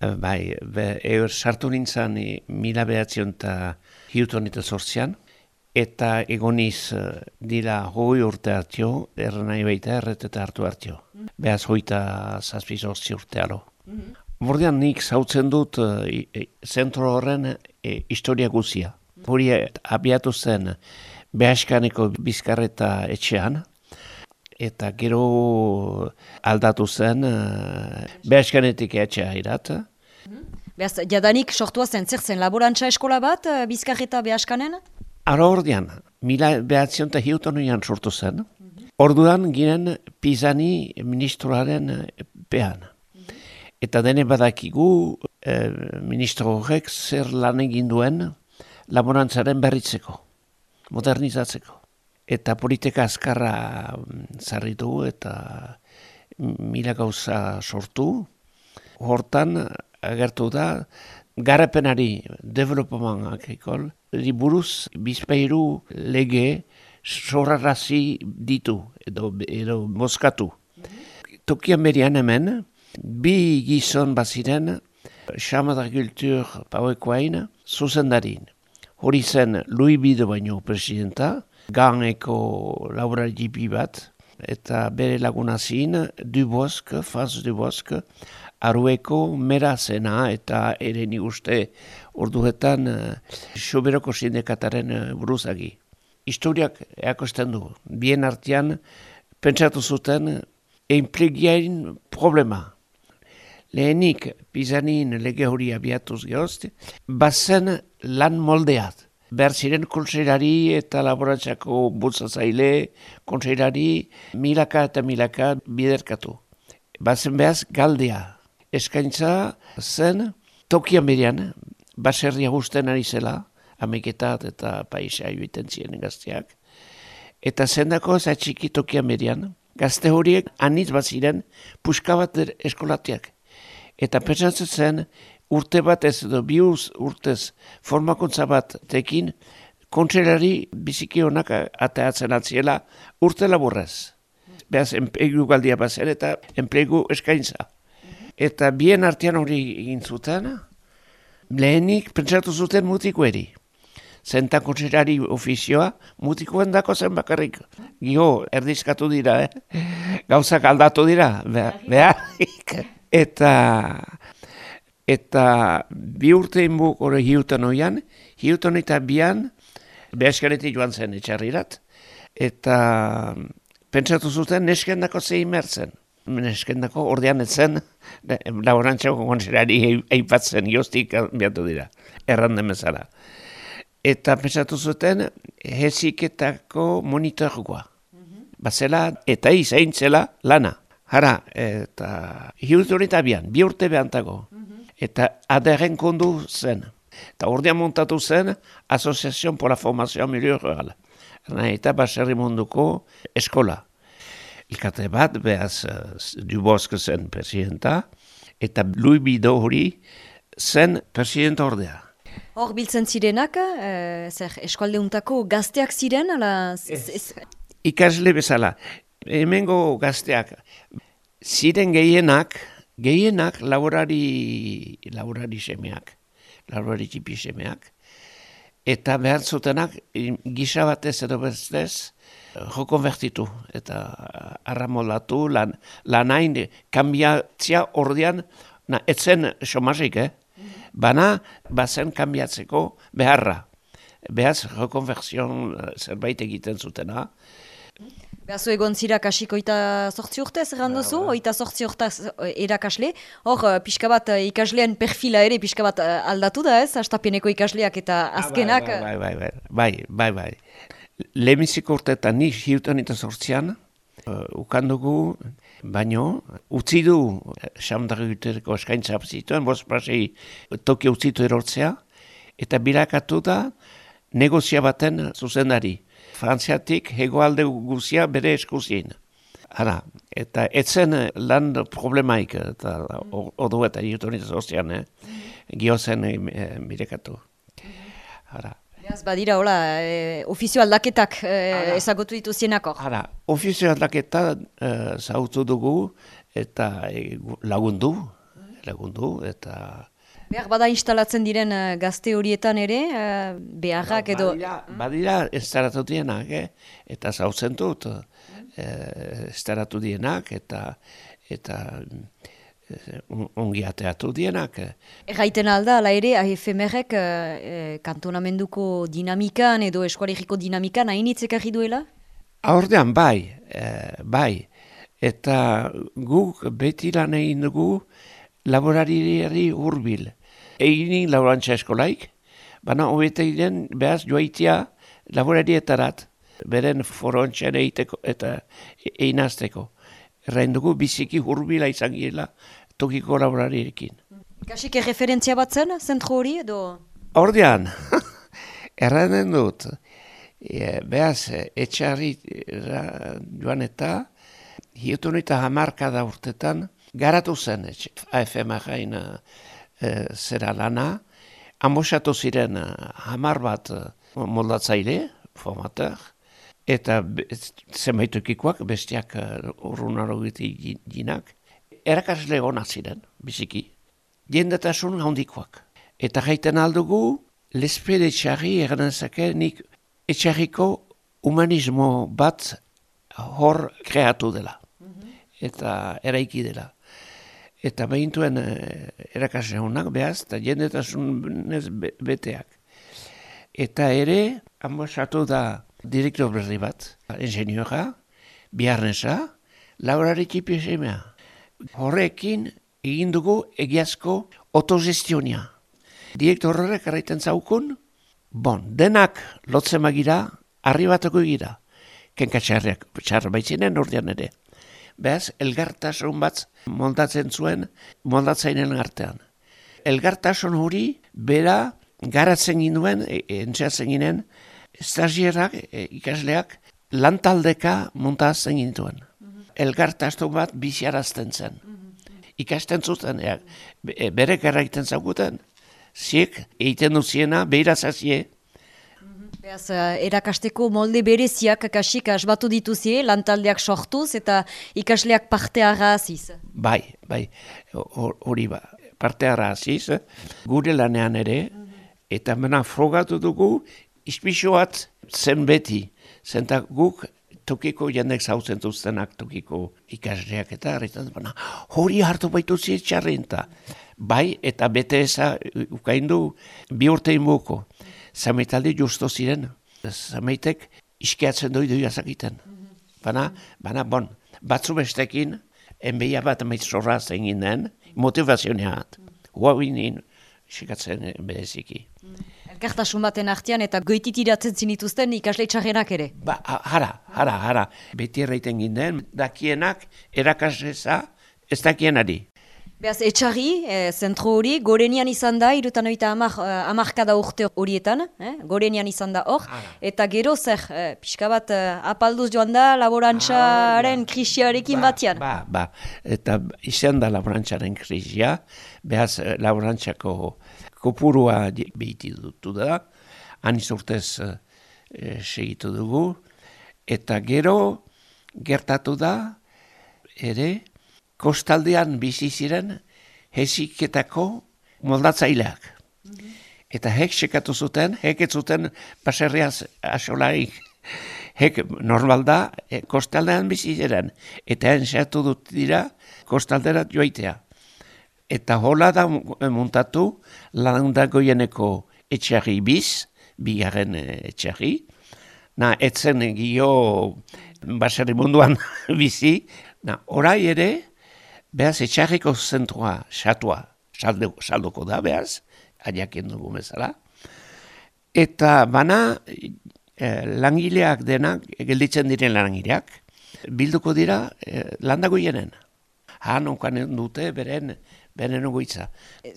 Eh, bai, be, eur sartu nintzen e, mila behatzion eta hiuton eta sortzian, eta egoniz uh, dira hoi urte hartio, erra nahi baita erret eta hartu hartio. Mm. Behaz hoita zazpi sortzi urte alo. Mm -hmm. nik zautzen dut uh, zentro horren e, historia guzia. Hori abiatu zen behaskaneko bizkarreta etxean, eta gero aldatu zen uh, behaskanetik etxea irat. Beaz, jadanik sortua zen, zer zen, laborantza eskola bat, uh, bizkarreta behaskanen? Ara ordean, mila behatzion eta hiutonuian sortu zen. Orduan ginen Pizani ministroaren pean. Eta dene badakigu eh, ministro horrek zer lan egin duen laborantzaren berritzeko, modernizatzeko eta politika azkarra zarritu mm, eta mila gauza sortu. Hortan agertu da, garapenari, developamenak ekol, buruz bizpeiru lege sorrarazi ditu edo, edo moskatu. Tokian berian hemen, bi gizon baziren, Chamada Kultur Pauekoain, zuzendarin. Hori zen Louis Bido baino presidenta, ganeko laborari jipi bat, eta bere laguna zin, Dubosk, Faz Dubosk, Arueko mera zena eta ere ni uste orduetan uh, soberoko sindikataren uh, buruzagi. Historiak eakosten du, bien artean pentsatu zuten enplegiain problema. Lehenik pizanin lege hori abiatuz gehozte, bazen lan moldeat behar ziren konseirari eta laboratzako bultzazaile, konseirari milaka eta milaka biderkatu. Bazen behaz galdea. Eskaintza zen tokian berian, baserria guzten ari zela, ameketat eta paisa joiten ziren gazteak. Eta zendako ez atxiki tokian berian, gazte horiek anitz bat ziren puskabat eskolatiak. Eta pentsatzen zen, urte bat ez edo bi urtez formakuntza bat tekin, kontserari biziki honak ateatzen atziela urte laburrez. Beaz, enplegu galdia bazen eta enplegu eskaintza. Eta bien artean hori egin zuten, lehenik pentsatu zuten mutiko eri. Zenta kontserari ofizioa, mutikoen dako zen bakarrik. Gio, erdizkatu dira, eh? gauzak aldatu dira, behar. eta eta bi urte inbu hori hiutan oian, hiutan eta bian, behaskaretik joan zen etxarrirat, eta pentsatu zuten neskendako zein mertzen. Neskendako ordean etzen, laborantzako konserari eipatzen joztik biatu dira, erranden bezala. Eta pentsatu zuten heziketako monitorgoa. Mm Bazela, eta izain zela lana. Hara, eta eta bian, bi urte behantago eta aderren kondu zen. Eta ordean montatu zen, Asoziazion por la Formazioa Milio Rural. Eta baserri munduko eskola. Ilkate bat, behaz, uh, Dubosk zen presidenta, eta Louis Bido hori zen presidenta ordea. Hor biltzen zirenak, eh, zer, eskualdeuntako gazteak ziren, ala... Ikasle bezala, hemengo gazteak, ziren gehienak, gehienak laborari, laborari semeak, laborari txipi semeak, eta behar zutenak gisa batez edo bestez joko bertitu eta arramolatu lan, lanain kambiatzia ordean na, etzen somazik, eh? Bana, bazen kambiatzeko beharra. Behaz, rekonversion zerbait egiten zutena. Beazu egon zira kasiko eta sortzi urtez, errandozu, ba, ba. eta sortzi urtez eh, erakasle. Hor, eh, pixka bat eh, ikaslean perfila ere, pixka bat aldatu da ez, astapeneko ikasleak eta ah, azkenak. bai, bai, bai, bai, bai, bai. Lehenbizik urteetan nik hiutan eta sortzian, uh, ukandugu, baino, utzi du, xamdari gutereko eskaintza apzituen, bos prasei toki utzitu erortzea, eta birakatu da negozia baten zuzendari. Frantziatik hegoalde guzia bere eskuzien. Hala, eta etzen lan problemaik, eta ordu eta jutuniz ozean, eh? giozen eh, mirekatu. Hala. Beaz, badira, hola, eh, ofizio aldaketak eh, ezagutu dituzienako. Hala, ofizio aldaketa eh, zautu dugu eta eh, lagundu, lagundu, eta... Behar bada instalatzen diren uh, gazte horietan ere, uh, beharrak edo... Badira, badira estaratu dienak, eh? eta zautzen dut, eh, estaratu dienak, eta eta ongi ateatu dienak. Erraiten alda, ala ere, AFMR-ek uh, kantonamenduko dinamikan edo eskualeriko dinamikan hainitzek argi duela? Aurdean, bai, eh, bai. Eta guk beti lan egin dugu laborariari hurbil egin laborantza eskolaik, baina hobete egin behaz joaitia laborarietarat, beren forontxean egiteko eta einazteko. Errain dugu biziki hurbila izan gila tokiko laborariekin. Kasik referentzia bat zen, zentro hori edo? Ordean, errainen dut, e, behaz, etxarri joan eta, hiutu nita hamarka da urtetan, garatu zen, AFM jain e, zera lana, amosatu ziren e, hamar bat e, moldatzaile, formater, eta zenbaitukikoak, bestiak urrunaro giti ginak, erakasle hona ziren, biziki, jendetasun handikoak. Eta gaiten aldugu, lespede etxarri eganezake nik etxarriko humanismo bat hor kreatu dela. Eta eraiki dela eta behintuen eh, erakasle honak behaz, eta jendetasunez beteak. Eta ere, amosatu da direktor berri bat, ingeniora, biharnesa, laurari tipi esemea. Horrekin egin dugu egiazko otogestionia. Direktor horrek arraiten zaukun, bon, denak lotzen magira, arribatuko gira. Kenkatxarriak, txarra baitzinen ordean ere behaz, elgartasun bat moldatzen zuen moldatzainen artean. Elgartasun hori, bera, garatzen ginduen, e, e, entxeatzen ginen, estazierak, e, ikasleak, lantaldeka montatzen gintuen. Elgartasun bat biziarazten zen. Ikasten zuten, e, bere gara egiten zaguten, ziek, egiten duziena, behira zazie, Beaz, uh, erakasteko molde bereziak kasik asbatu dituzie, lantaldeak sortuz eta ikasleak parte aziz. Bai, bai, hori ba, parte aziz, gure lanean ere, eta mena frogatu dugu, ispisoat zen beti, zenta guk tokiko jendek zautzen duztenak tokiko ikasleak eta harritan, hori hartu baitu zietxarrenta. Bai, eta bete eza ukaindu bi urte inbuko zamaitaldi justo ziren. Zamaitek iskeatzen doi doi azakiten. Bana, bana, bon, batzu bestekin, enbeia bat amaiz zorra zen ginen, motivazioneat. Hua binin, isikatzen beheziki. Elkartasun baten artean eta goititiratzen zinituzten ikasle txarrenak ere? Ba, hara, hara, hara. Beti erraiten ginen, dakienak erakaseza ez dakienari. Beaz, etxarri, e, zentro hori, gorenian izan da, irutan oita amarkada urte horietan, eh? gorenian izan da hor, eta gero zer, e, pixka bat, apalduz joan da laborantzaren krisiarekin ba, batian. Ba, ba, eta izan da laborantzaren krisia, behaz, laborantzako kopurua behiti dutu da, aniz urtez e, segitu dugu, eta gero gertatu da, ere, kostaldean bizi ziren heziketako moldatzaileak. Eta hek sekatu zuten, hek ez zuten baserriaz asolaik. Hek normal da, e, kostaldean bizi ziren. Eta enxatu dut dira, kostalderat joaitea. Eta hola da muntatu, landa goieneko etxarri biz, bigarren e, etxarri. Na, etzen gio baserri munduan bizi. Na, orai ere, Beaz, etxarriko zentroa, xatua, salduko da, beaz, adiakien dugu bezala. Eta bana, eh, langileak denak, gelditzen diren langileak, bilduko dira eh, landago jenen. Han, onkan dute, beren, benen ogoitza.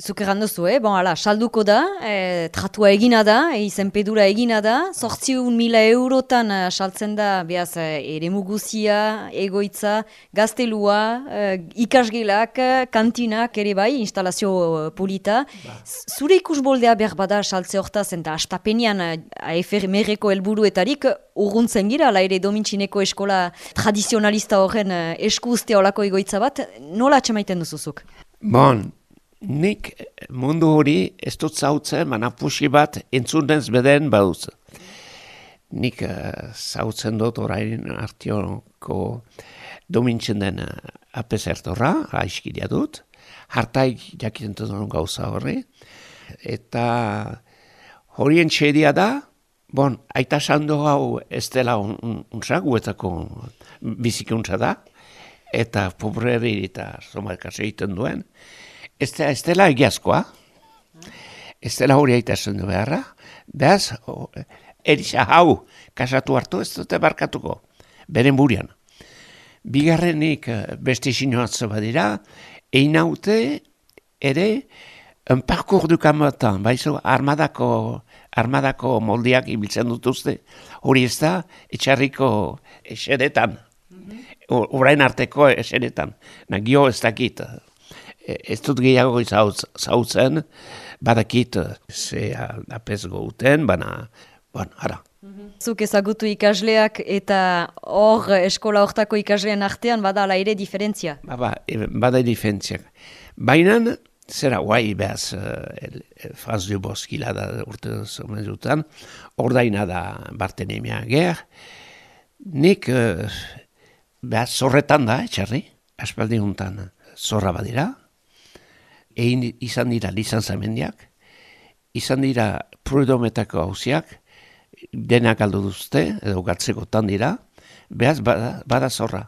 Zuk errandozu, eh? bon, ala, salduko da, e, tratua egina da, e, izenpedura egina da, sortziun mila eurotan saltzen da, behaz, ere muguzia, egoitza, gaztelua, e, ikasgelak, kantinak, ere bai, instalazio polita. Ba. Zure ikusboldea behar bada saltze hortaz, eta astapenean AFR merreko helburuetarik urruntzen gira, ala ere domintxineko eskola tradizionalista horren esku uste olako egoitza bat, nola atxemaiten duzuzuk? Bon, nik mundu hori ez dut zautzen, mana pusi bat entzunez beden baduz. Nik uh, zautzen dut orain artionko domintzen den uh, apezertorra, aiskidia dut, hartaik jakiten dut gauza horri, eta horien txedia da, bon, aita sando hau ez dela unza, guetako bizikuntza da, eta pobreri eta zomalkase egiten duen, ez, da, ez dela egiazkoa, ez dela hori aita du beharra, behaz, erisa hau kasatu hartu ez dute barkatuko, beren burian. Bigarrenik eh, beste sinoatzo badira, egin haute ere un parkour du kamatan, baizu armadako, armadako moldiak ibiltzen dutuzte, hori ez da etxarriko eseretan, orain arteko eseretan, nagio ez dakit, e, ez dut gehiago zautzen, badakit ze apez gouten, baina, bueno, ara. Zuk ezagutu ikasleak eta hor eskola hortako ikaslean artean badala ere diferentzia? Ba, ba, e, bada diferentzia. Baina, zera guai behaz uh, Franz Dubosk da urte zomen dutan, ordaina da Bartenemia ger, nik uh, behaz zorretan da, etxarri, aspaldi hontan zorra badira, egin izan dira lizantzamendiak, izan dira prudometako hauziak, denak aldo duzte, edo gatzeko tan dira, behaz bada, bada zorra.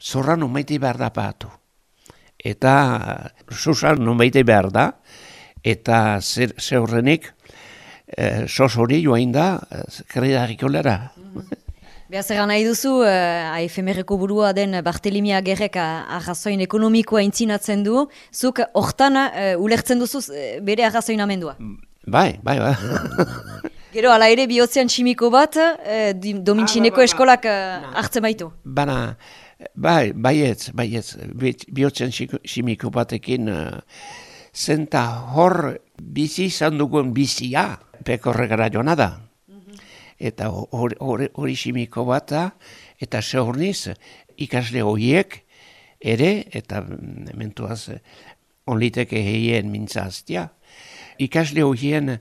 Zorra numaiti behar da pahatu. Eta susan numaiti behar da, eta zer, horrenik, e, sos hori joain da, kredidariko lera. Beaz egan nahi duzu, uh, efemerreko burua den Bartelimia gerrek arrazoin ekonomikoa intzinatzen du, zuk hortan uh, ulertzen duzu bere arrazoin amendua? Bai, bai, bai. Gero, ala ere bihotzean tximiko bat, eh, domintxineko ah, eskolak eh, hartzen baitu? Bana, bai, baietz, baietz, bihotzean tximiko batekin, uh, zenta hor bizi izan dugun bizia, pekorregara joan da. Eta hori tximiko bat da, eta zehorniz, ikasle horiek ere, eta mentuaz, onliteke heien mintzaztia, ikasle horien,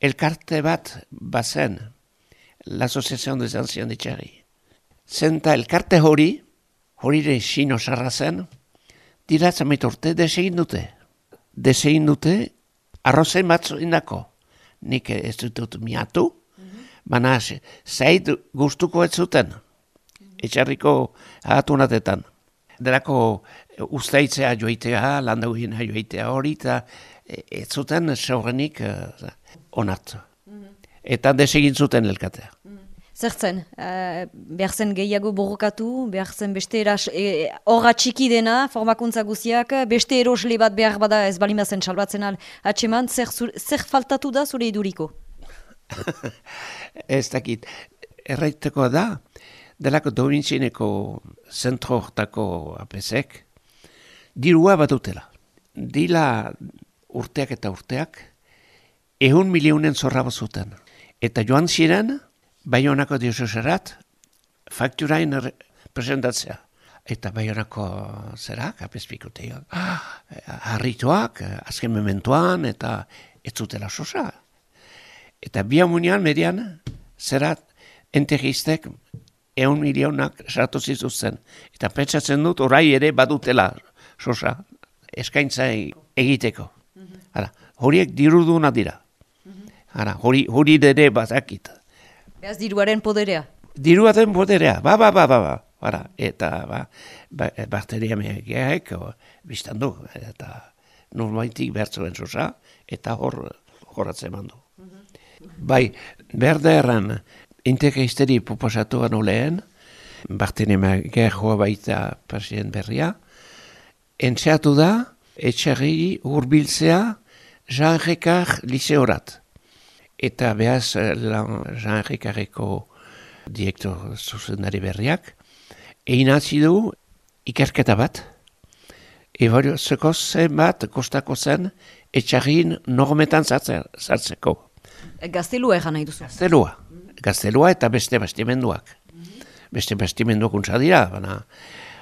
elkarte bat bazen, l'Associación des Anciens de Txarri. Zenta elkarte hori, hori de sino sarra zen, dira zamait urte desegin dute. Desegin dute, arrozen batzu indako. Nik ez dut miatu, mm. Baina zait gustuko ez zuten. Etxarriko ahatu natetan. Derako ustaitzea joitea, landauien joitea hori, eta ez zuten seurrenik uh, onartu. Eta desegin zuten elkatea. Zertzen, uh, behar zen gehiago borrokatu, behar zen beste eras, e, horra txiki dena, formakuntza guziak, beste erosle bat behar bada ez balimazen salbatzen al, atseman, zer, zer faltatu da zure iduriko? ez dakit, erraiteko da, delako domintzineko zentro hortako apesek, dirua bat dutela. Dila urteak eta urteak, ehun miliunen zorra zuten. Eta joan ziren, bai honako diosuserat, fakturain presentatzea. Eta bai honako zerak, apespikote, ah, harrituak, azken mementuan, eta ez zutela sosa. Eta bi amunian, median, zerat, entegistek, ehun milionak sartu zituzten. Eta pentsatzen dut, orai ere badutela sosa, eskaintza egiteko. Hala, horiek diruduna dira. Hala, hori, hori dere bazakit. Beaz diruaren poderea? Diruaren poderea, ba, ba, ba, ba, ba. Hala, eta ba, ba, bakteria mehekeak, biztan du, eta normaitik bertzuen zuza, eta hor, horatzen mandu. Bai, berde erran, inteke izteri proposatu gano lehen, bakteria joa baita president berria, entzeatu da, etxarri urbiltzea Jean Ricard liseorat. Eta behaz eh, Jean Ricardeko direktor zuzendari berriak, egin du ikerketa bat, evaluazeko zen bat kostako zen etxarrin normetan zartzeko. Gaztelua egan nahi duzu? Gaztelua. Gaztelua eta beste bastimenduak. Beste bastimenduak untsa dira, baina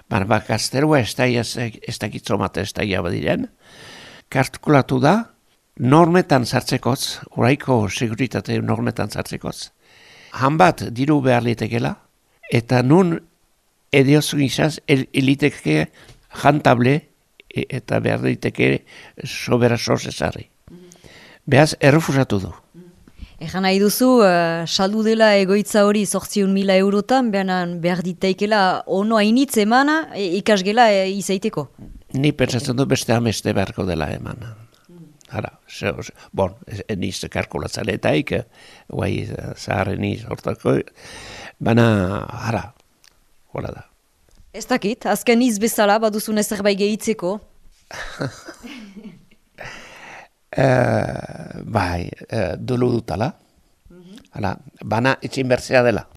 bak gazterua ez da ez dakitzomate ez da badiren. kartkulatu da, normetan sartzekotz, oraiko seguritate normetan sartzekotz, han bat diru behar litekela, eta nun ediozu izaz, eliteke jantable e, eta behar liteke sobera sozesarri. Behaz, errefusatu du. Egan nahi duzu, uh, saldu dela egoitza hori sortziun mila eurotan, behar, behar ditaikela ono hainitz emana e, ikasgela e, izaiteko? Ni pentsatzen du beste ameste beharko dela eman. Hara, se, bon, niz kalkulatzaletaik, guai zaharren niz hortako, baina, hara, hola da. Ez dakit, azken niz bezala, baduzun ezerbait gehitzeko? Uh, bai, uh, dulu dutala. Mm -hmm. Hala, bana itxin bertzea dela.